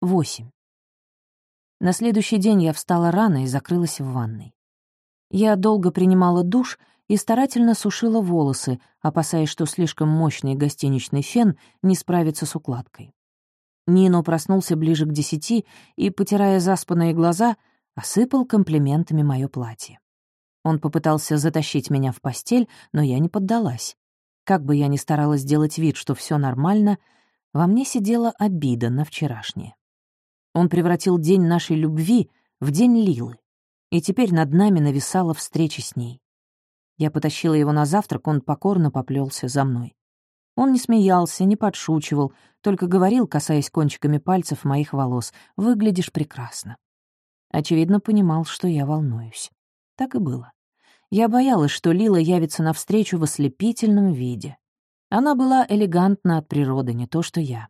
Восемь. На следующий день я встала рано и закрылась в ванной. Я долго принимала душ и старательно сушила волосы, опасаясь, что слишком мощный гостиничный фен не справится с укладкой. Нино проснулся ближе к десяти и, потирая заспанные глаза, осыпал комплиментами мое платье. Он попытался затащить меня в постель, но я не поддалась. Как бы я ни старалась сделать вид, что все нормально, во мне сидела обида на вчерашнее. Он превратил день нашей любви в день Лилы, и теперь над нами нависала встреча с ней. Я потащила его на завтрак, он покорно поплелся за мной. Он не смеялся, не подшучивал, только говорил, касаясь кончиками пальцев моих волос, «Выглядишь прекрасно». Очевидно, понимал, что я волнуюсь. Так и было. Я боялась, что Лила явится навстречу в ослепительном виде. Она была элегантна от природы, не то что я.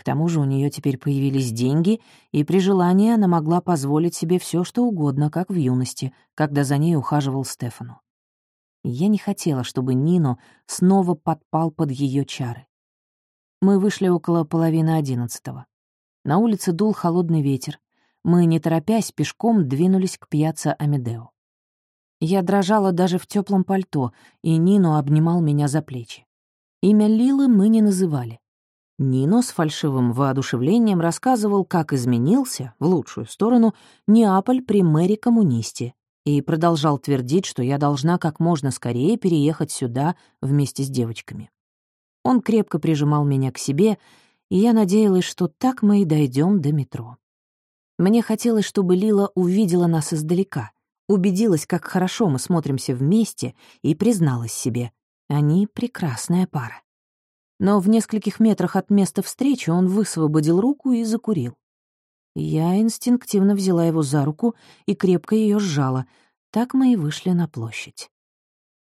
К тому же у нее теперь появились деньги, и при желании она могла позволить себе все, что угодно, как в юности, когда за ней ухаживал Стефану я не хотела, чтобы Нино снова подпал под ее чары. Мы вышли около половины одиннадцатого. На улице дул холодный ветер. Мы, не торопясь, пешком двинулись к пьяцца Амедео. Я дрожала даже в теплом пальто, и Нино обнимал меня за плечи. Имя Лилы мы не называли. Нино с фальшивым воодушевлением рассказывал, как изменился, в лучшую сторону, Неаполь при мэре-коммунисте, и продолжал твердить, что я должна как можно скорее переехать сюда вместе с девочками. Он крепко прижимал меня к себе, и я надеялась, что так мы и дойдем до метро. Мне хотелось, чтобы Лила увидела нас издалека, убедилась, как хорошо мы смотримся вместе, и призналась себе — они прекрасная пара. Но в нескольких метрах от места встречи он высвободил руку и закурил. Я инстинктивно взяла его за руку и крепко ее сжала. Так мы и вышли на площадь.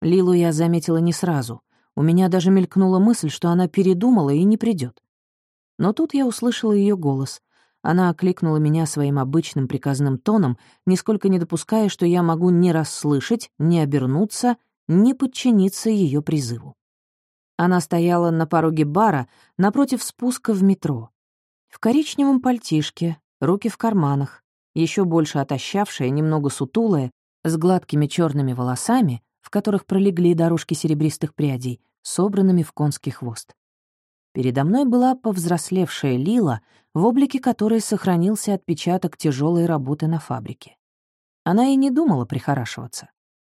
Лилу я заметила не сразу. У меня даже мелькнула мысль, что она передумала и не придет. Но тут я услышала ее голос. Она окликнула меня своим обычным приказным тоном, нисколько не допуская, что я могу не расслышать, не обернуться, не подчиниться ее призыву. Она стояла на пороге бара напротив спуска в метро. В коричневом пальтишке, руки в карманах, еще больше отощавшая, немного сутулая, с гладкими черными волосами, в которых пролегли дорожки серебристых прядей, собранными в конский хвост. Передо мной была повзрослевшая Лила, в облике которой сохранился отпечаток тяжелой работы на фабрике. Она и не думала прихорашиваться.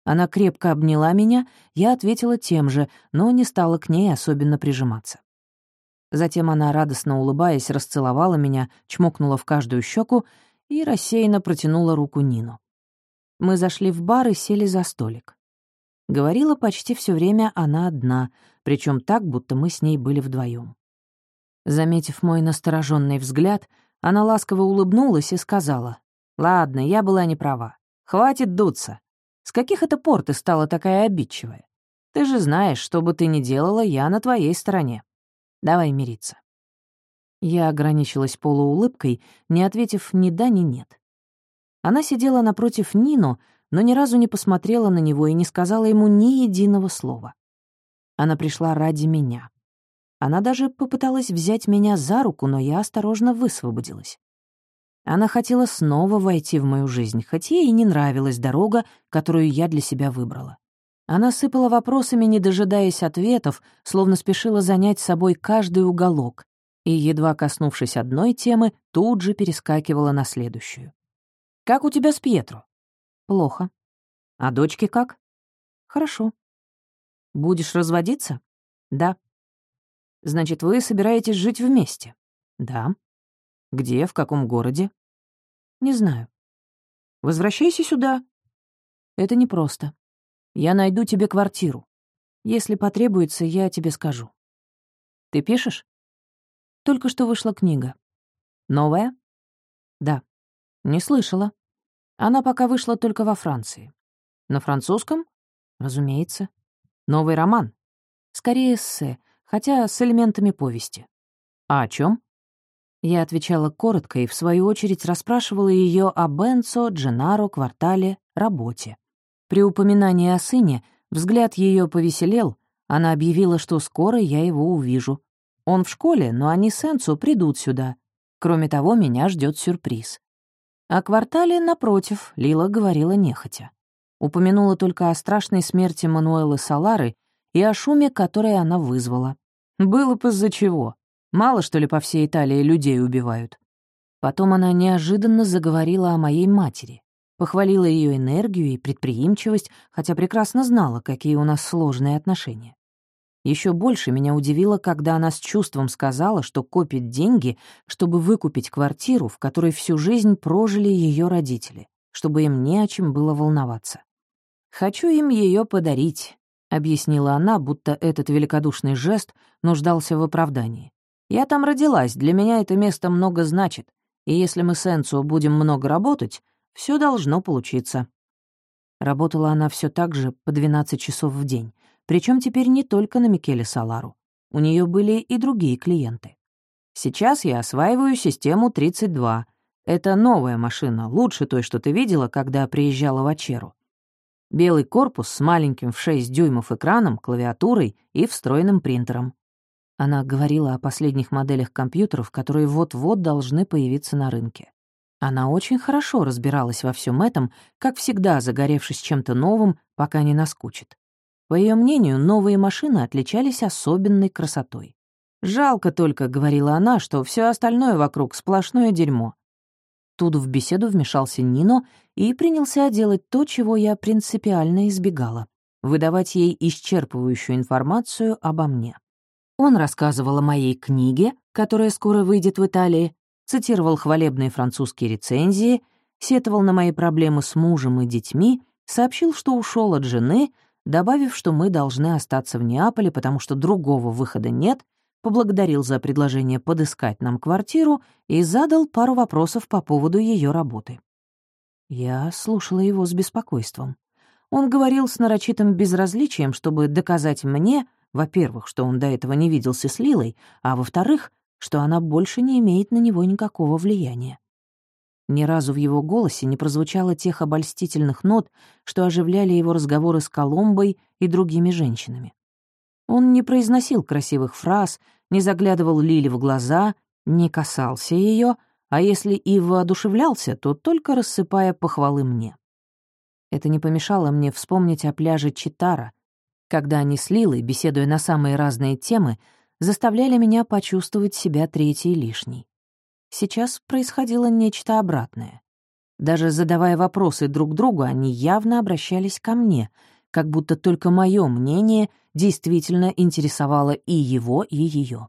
Она крепко обняла меня, я ответила тем же, но не стала к ней особенно прижиматься. Затем она, радостно улыбаясь, расцеловала меня, чмокнула в каждую щеку и рассеянно протянула руку Нину. Мы зашли в бар и сели за столик. Говорила почти все время она одна, причем так, будто мы с ней были вдвоем. Заметив мой настороженный взгляд, она ласково улыбнулась и сказала, «Ладно, я была не права. Хватит дуться. С каких это пор ты стала такая обидчивая? Ты же знаешь, что бы ты ни делала, я на твоей стороне. Давай мириться». Я ограничилась полуулыбкой, не ответив ни да, ни нет. Она сидела напротив Нину, но ни разу не посмотрела на него и не сказала ему ни единого слова. Она пришла ради меня. Она даже попыталась взять меня за руку, но я осторожно высвободилась. Она хотела снова войти в мою жизнь, хоть ей и не нравилась дорога, которую я для себя выбрала. Она сыпала вопросами, не дожидаясь ответов, словно спешила занять собой каждый уголок, и, едва коснувшись одной темы, тут же перескакивала на следующую. «Как у тебя с Пьетро?» «Плохо». «А дочки как?» «Хорошо». «Будешь разводиться?» «Да». «Значит, вы собираетесь жить вместе?» «Да». «Где, в каком городе?» «Не знаю». «Возвращайся сюда». «Это непросто. Я найду тебе квартиру. Если потребуется, я тебе скажу. Ты пишешь? Только что вышла книга. Новая? Да. Не слышала. Она пока вышла только во Франции. На французском? Разумеется. Новый роман. Скорее эссе, хотя с элементами повести. А о чем? Я отвечала коротко и, в свою очередь, расспрашивала ее о Бенцо, Дженаро, квартале, работе. При упоминании о сыне взгляд ее повеселел, она объявила, что скоро я его увижу. Он в школе, но они с Энцо придут сюда. Кроме того, меня ждет сюрприз. О квартале, напротив, Лила говорила нехотя. Упомянула только о страшной смерти Мануэлы Салары и о шуме, который она вызвала. Было бы из-за чего. Мало, что ли, по всей Италии людей убивают. Потом она неожиданно заговорила о моей матери. Похвалила ее энергию и предприимчивость, хотя прекрасно знала, какие у нас сложные отношения. Еще больше меня удивило, когда она с чувством сказала, что копит деньги, чтобы выкупить квартиру, в которой всю жизнь прожили ее родители, чтобы им не о чем было волноваться. «Хочу им ее подарить», — объяснила она, будто этот великодушный жест нуждался в оправдании. «Я там родилась, для меня это место много значит, и если мы с Энцо будем много работать, все должно получиться». Работала она все так же по 12 часов в день, причем теперь не только на Микеле Салару. У нее были и другие клиенты. Сейчас я осваиваю систему 32. Это новая машина, лучше той, что ты видела, когда приезжала в Ачеру. Белый корпус с маленьким в 6 дюймов экраном, клавиатурой и встроенным принтером. Она говорила о последних моделях компьютеров, которые вот-вот должны появиться на рынке. Она очень хорошо разбиралась во всем этом, как всегда загоревшись чем-то новым, пока не наскучит. По ее мнению, новые машины отличались особенной красотой. «Жалко только», — говорила она, — «что все остальное вокруг — сплошное дерьмо». Тут в беседу вмешался Нино и принялся делать то, чего я принципиально избегала — выдавать ей исчерпывающую информацию обо мне. Он рассказывал о моей книге, которая скоро выйдет в Италии, цитировал хвалебные французские рецензии, сетовал на мои проблемы с мужем и детьми, сообщил, что ушел от жены, добавив, что мы должны остаться в Неаполе, потому что другого выхода нет, поблагодарил за предложение подыскать нам квартиру и задал пару вопросов по поводу ее работы. Я слушала его с беспокойством. Он говорил с нарочитым безразличием, чтобы доказать мне, во-первых, что он до этого не виделся с Лилой, а во-вторых, что она больше не имеет на него никакого влияния. Ни разу в его голосе не прозвучало тех обольстительных нот, что оживляли его разговоры с Коломбой и другими женщинами. Он не произносил красивых фраз, не заглядывал Лиле в глаза, не касался ее, а если и воодушевлялся, то только рассыпая похвалы мне. Это не помешало мне вспомнить о пляже Читара, когда они с Лилой, беседуя на самые разные темы, заставляли меня почувствовать себя третьей лишней. Сейчас происходило нечто обратное. Даже задавая вопросы друг другу, они явно обращались ко мне, как будто только мое мнение действительно интересовало и его, и ее.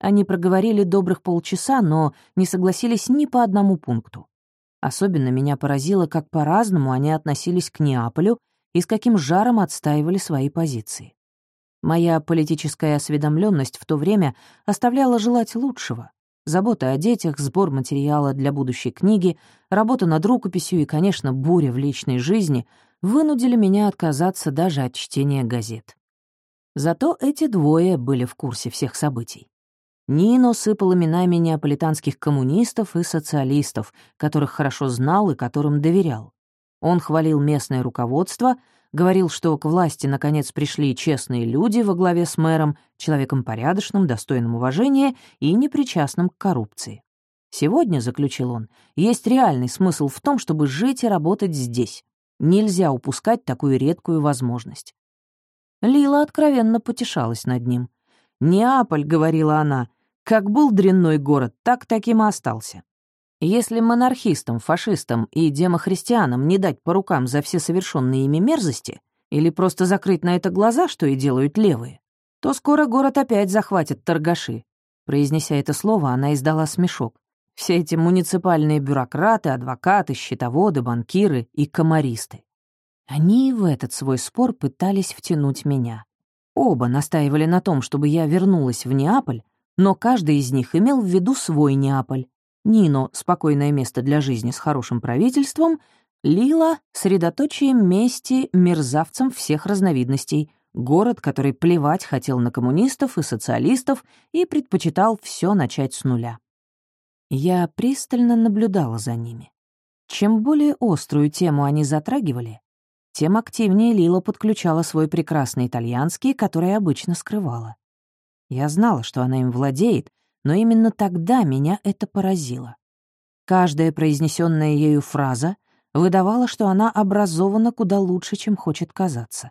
Они проговорили добрых полчаса, но не согласились ни по одному пункту. Особенно меня поразило, как по-разному они относились к Неаполю и с каким жаром отстаивали свои позиции. Моя политическая осведомленность в то время оставляла желать лучшего. Забота о детях, сбор материала для будущей книги, работа над рукописью и, конечно, буря в личной жизни вынудили меня отказаться даже от чтения газет. Зато эти двое были в курсе всех событий. Нино сыпал именами неаполитанских коммунистов и социалистов, которых хорошо знал и которым доверял. Он хвалил местное руководство, говорил, что к власти наконец пришли честные люди во главе с мэром, человеком порядочным, достойным уважения и непричастным к коррупции. Сегодня, заключил он, есть реальный смысл в том, чтобы жить и работать здесь. Нельзя упускать такую редкую возможность. Лила откровенно потешалась над ним. «Неаполь», — говорила она, — «как был дрянной город, так таким и остался. Если монархистам, фашистам и демохристианам не дать по рукам за все совершенные ими мерзости или просто закрыть на это глаза, что и делают левые, то скоро город опять захватят торгаши. Произнеся это слово, она издала смешок. Все эти муниципальные бюрократы, адвокаты, счетоводы, банкиры и комаристы. Они в этот свой спор пытались втянуть меня. Оба настаивали на том, чтобы я вернулась в Неаполь, но каждый из них имел в виду свой Неаполь, Нино — спокойное место для жизни с хорошим правительством, Лила — средоточие мести мерзавцам всех разновидностей, город, который плевать хотел на коммунистов и социалистов и предпочитал все начать с нуля. Я пристально наблюдала за ними. Чем более острую тему они затрагивали, тем активнее Лила подключала свой прекрасный итальянский, который обычно скрывала. Я знала, что она им владеет, но именно тогда меня это поразило. Каждая произнесенная ею фраза выдавала, что она образована куда лучше, чем хочет казаться.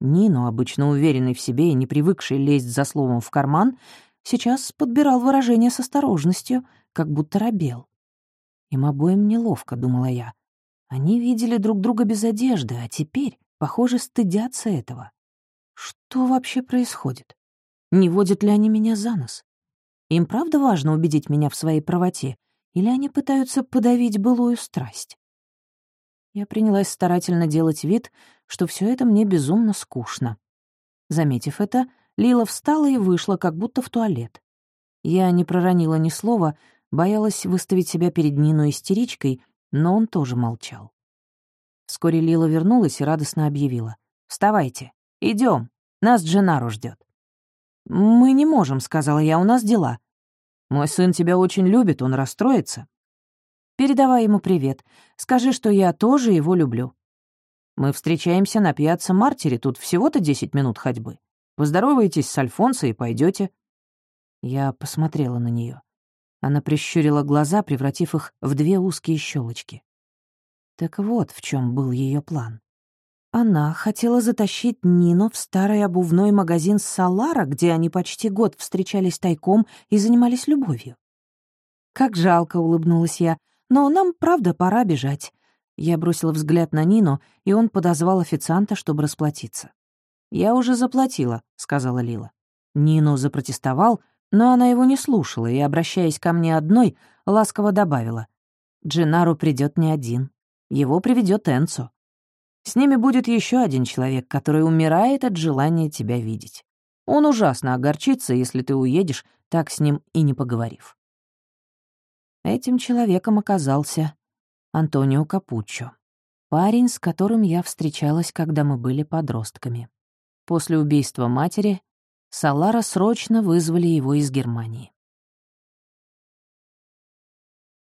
Нину, обычно уверенный в себе и не привыкший лезть за словом в карман, сейчас подбирал выражение с осторожностью, как будто робел. Им обоим неловко, думала я. Они видели друг друга без одежды, а теперь, похоже, стыдятся этого. Что вообще происходит? Не водят ли они меня за нос? Им правда важно убедить меня в своей правоте, или они пытаются подавить былую страсть? Я принялась старательно делать вид, что все это мне безумно скучно. Заметив это, Лила встала и вышла, как будто в туалет. Я не проронила ни слова, боялась выставить себя перед Нину истеричкой, но он тоже молчал. Вскоре Лила вернулась и радостно объявила. «Вставайте, идем, нас Дженару ждет. «Мы не можем», — сказала я, — «у нас дела». «Мой сын тебя очень любит, он расстроится». Передавай ему привет. Скажи, что я тоже его люблю. Мы встречаемся на пьяцца Мартире, тут всего-то десять минут ходьбы. Поздороваетесь с Альфонсо и пойдете. Я посмотрела на нее. Она прищурила глаза, превратив их в две узкие щелочки. Так вот в чем был ее план. Она хотела затащить Нину в старый обувной магазин Салара, где они почти год встречались тайком и занимались любовью. «Как жалко», — улыбнулась я, но нам, правда, пора бежать». Я бросила взгляд на Нину, и он подозвал официанта, чтобы расплатиться. «Я уже заплатила», — сказала Лила. Нину запротестовал, но она его не слушала и, обращаясь ко мне одной, ласково добавила. «Джинару придет не один. Его приведет Энцо. С ними будет еще один человек, который умирает от желания тебя видеть. Он ужасно огорчится, если ты уедешь, так с ним и не поговорив». Этим человеком оказался Антонио Капуччо, парень, с которым я встречалась, когда мы были подростками. После убийства матери Салара срочно вызвали его из Германии.